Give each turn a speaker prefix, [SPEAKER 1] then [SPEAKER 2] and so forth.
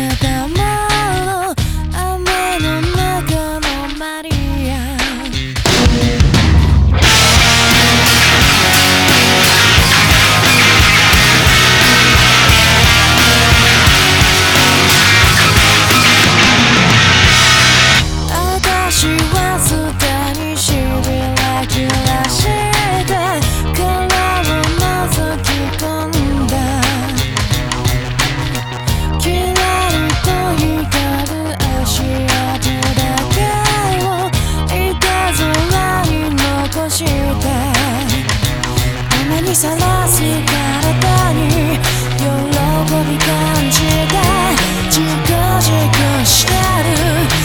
[SPEAKER 1] よ目にさらす体に喜び感じてじくじくしてる。